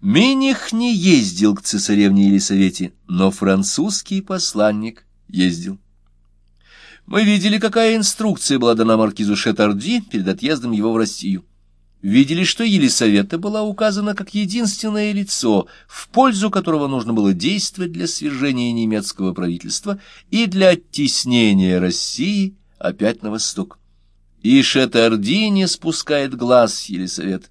Миних не ездил к цесаревне Елисавете, но французский посланник ездил. Мы видели, какая инструкция была дана маркизу Шетарди перед отъездом его в Россию. Видели, что Елисавета была указана как единственное лицо, в пользу которого нужно было действовать для свержения немецкого правительства и для оттеснения России опять на восток. И Шетарди не спускает глаз с Елисаветы.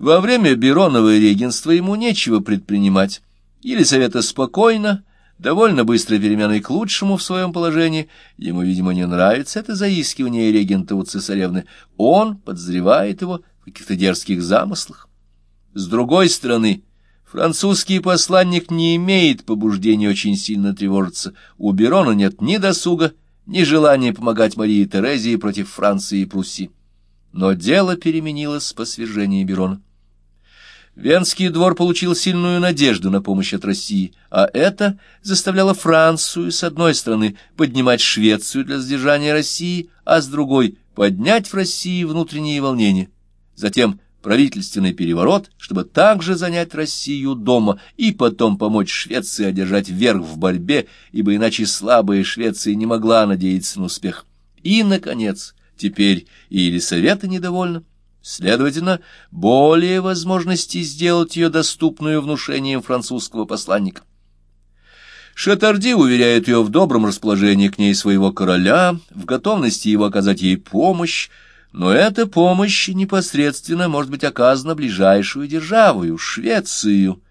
Во время Беронова регенства ему нечего предпринимать. Елисавета спокойно, довольно быстрой переменой к лучшему в своем положении. Ему, видимо, не нравится это заискивание регента у цесаревны. Он подозревает его в каких-то дерзких замыслах. С другой стороны, французский посланник не имеет побуждения очень сильно тревожиться. У Берона нет ни досуга, ни желания помогать Марии Терезии против Франции и Пруссии. Но дело переменилось по свержении Берона. Венский двор получил сильную надежду на помощь от России, а это заставляло Францию, с одной стороны, поднимать Швецию для сдержания России, а с другой — поднять в России внутренние волнения. Затем правительственный переворот, чтобы также занять Россию дома и потом помочь Швеции одержать верх в борьбе, ибо иначе слабая Швеция не могла надеяться на успех. И, наконец, теперь и Елисавета недовольна. Следовательно, более возможностей сделать ее доступную внушением французского посланника. Шатарди уверяет ее в добром расположении к ней своего короля, в готовности его оказать ей помощь, но эта помощь непосредственно может быть оказана ближайшую державою, Швецию,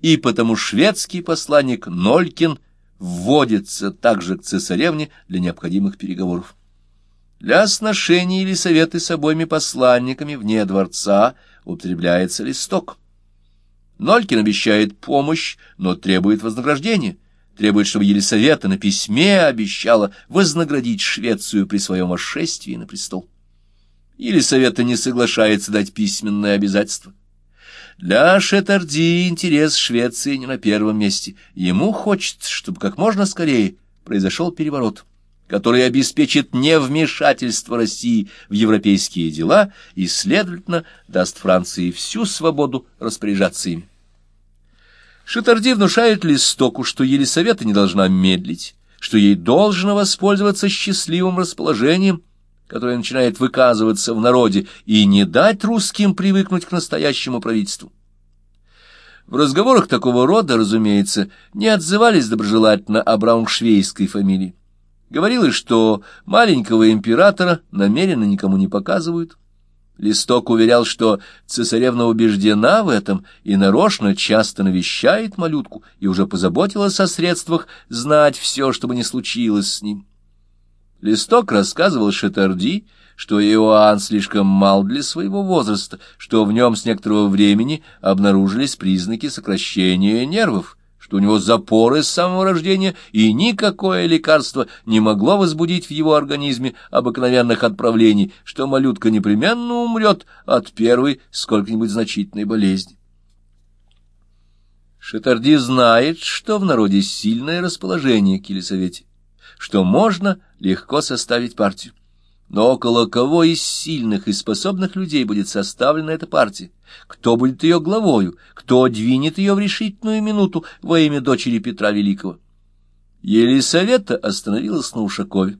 и потому шведский посланник Нолькин вводится также к цесаревне для необходимых переговоров. Для сношения или советы с обоими посланниками вне дворца употребляется листок. Нолькин обещает помощь, но требует вознаграждения, требует, чтобы Елисавета на письме обещала вознаградить Швецию при своем восшествии на престол. Елисавета не соглашается дать письменное обязательство. Для Шетарди интерес Швеции не на первом месте. Ему хочется, чтобы как можно скорее произошел переворот который обеспечит невмешательство России в европейские дела и, следовательно, даст Франции всю свободу распоряжаться ими. Шатарди внушает Листоку, что Елисавета не должна медлить, что ей должно воспользоваться счастливым расположением, которое начинает выказываться в народе, и не дать русским привыкнуть к настоящему правительству. В разговорах такого рода, разумеется, не отзывались доброжелательно о брауншвейской фамилии. Говорилось, что маленького императора намеренно никому не показывают. Листок уверял, что цесаревна убеждена в этом и нарочно часто навещает малютку и уже позаботилась о средствах знать все, что бы ни случилось с ним. Листок рассказывал Шетарди, что Иоанн слишком мал для своего возраста, что в нем с некоторого времени обнаружились признаки сокращения нервов, что у него запоры с самого рождения, и никакое лекарство не могло возбудить в его организме обыкновенных отправлений, что малютка непременно умрет от первой сколько-нибудь значительной болезни. Шатарди знает, что в народе сильное расположение к Елисавете, что можно легко составить партию. Но около кого из сильных и способных людей будет составлена эта партия? Кто будет ее главою? Кто двинет ее в решительную минуту во имя дочери Петра Великого? Елисавета остановилась на Ушакове.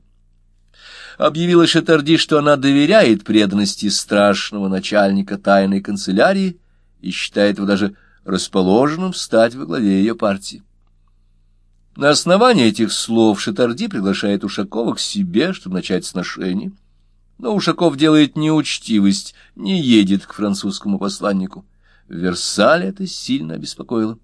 Объявила Шатарди, что она доверяет преданности страшного начальника тайной канцелярии и считает его даже расположенным стать во главе ее партии. На основании этих слов Шатарди приглашает Ушакова к себе, чтобы начать сношение. Но Ушаков делает неучтивость, не едет к французскому посланнику. В Версале это сильно обеспокоило.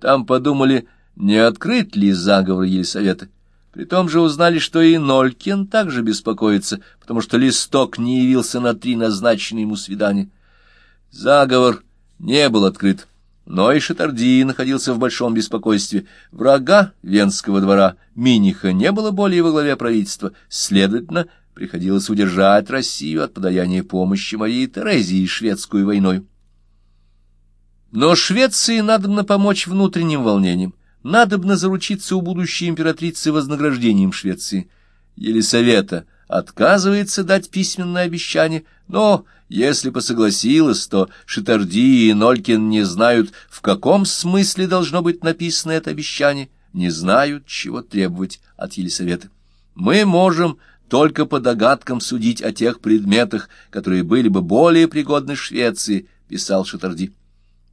Там подумали, не открыть ли заговор Елисаветы. При том же узнали, что и Нолькин также беспокоится, потому что листок не явился на три назначенные ему свидания. Заговор не был открыт. Но и Шатарди находился в большом беспокойстве. Врага Венского двора Миниха не было более во главе правительства, следовательно, приходилось удержать Россию от подаяния помощи Марии Терезии шведскую войной. Но Швеции надобно помочь внутренним волнениям, надобно заручиться у будущей императрицы вознаграждением Швеции. Елисавета отказывается дать письменное обещание, но Если посогласилась, то Шитарди и Нолькин не знают, в каком смысле должно быть написано это обещание, не знают, чего требовать от Елисаветы. Мы можем только по догадкам судить о тех предметах, которые были бы более пригодны Швеции, писал Шитарди.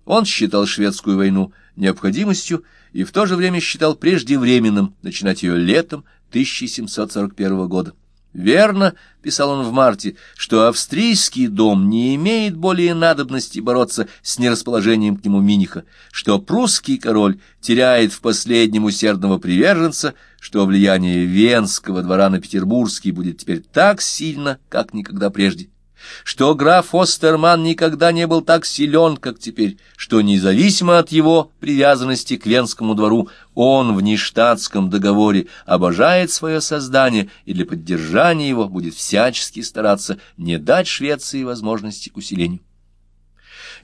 Он считал шведскую войну необходимостью и в то же время считал преждевременным начинать ее летом 1741 года. Верно, писал он в марте, что австрийский дом не имеет более надобности бороться с нерасположением к нему Миниха, что прусский король теряет в последнем усердного приверженца, что влияние венского двора на петербургский будет теперь так сильно, как никогда прежде что граф Остерман никогда не был так силен, как теперь, что независимо от его привязанности к Венскому двору, он в нештатском договоре обожает свое создание и для поддержания его будет всячески стараться не дать Швеции возможности к усилению.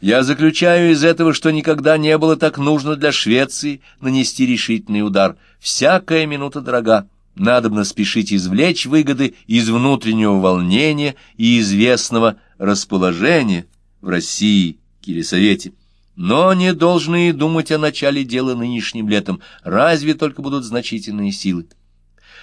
Я заключаю из этого, что никогда не было так нужно для Швеции нанести решительный удар. Всякая минута дорога надобно спешить извлечь выгоды из внутреннего волнения и известного расположения в России к Елисавете. Но не должны думать о начале дела нынешним летом, разве только будут значительные силы.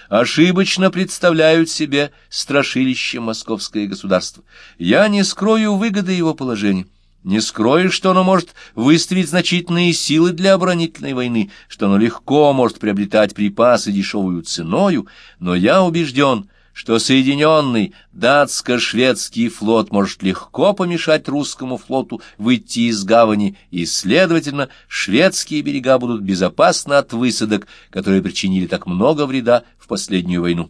Ошибочно представляют себе страшилище московское государство. Я не скрою выгоды его положения. Не скроешь, что оно может выставить значительные силы для оборонительной войны, что оно легко может приобретать припасы дешевую ценою, но я убежден, что соединенный датско-шведский флот может легко помешать русскому флоту выйти из гавани, и, следовательно, шведские берега будут безопасны от высадок, которые причинили так много вреда в последнюю войну.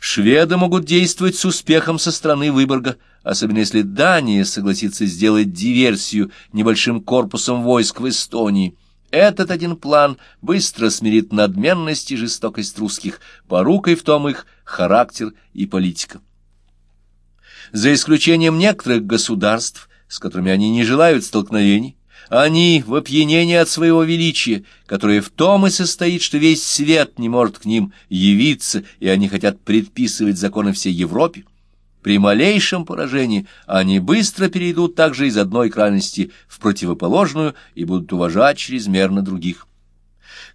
Шведы могут действовать с успехом со стороны Выборга, особенно если Дания согласится сделать диверсию небольшим корпусом войск в Эстонии. Этот один план быстро смирит надменность и жестокость русских, порукой в том их характер и политика. За исключением некоторых государств, с которыми они не желают столкновений, они в опьянении от своего величия, которое в том и состоит, что весь свет не может к ним явиться, и они хотят предписывать законы всей Европе, при малейшем поражении они быстро перейдут также из одной крайности в противоположную и будут уважать чрезмерно других.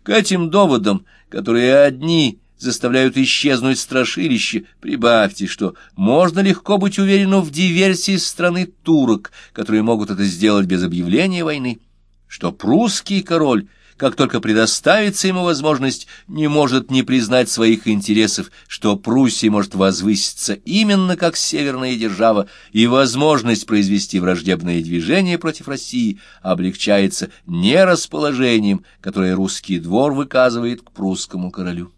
К этим доводам, которые одни заставляют исчезнуть страшилище, прибавьте, что можно легко быть уверенным в диверсии страны турок, которые могут это сделать без объявления войны, что прусский король как только предоставится ему возможность, не может не признать своих интересов, что Пруссия может возвыситься именно как северная держава, и возможность произвести враждебное движение против России облегчается не расположением, которое русский двор выказывает к прусскому королю.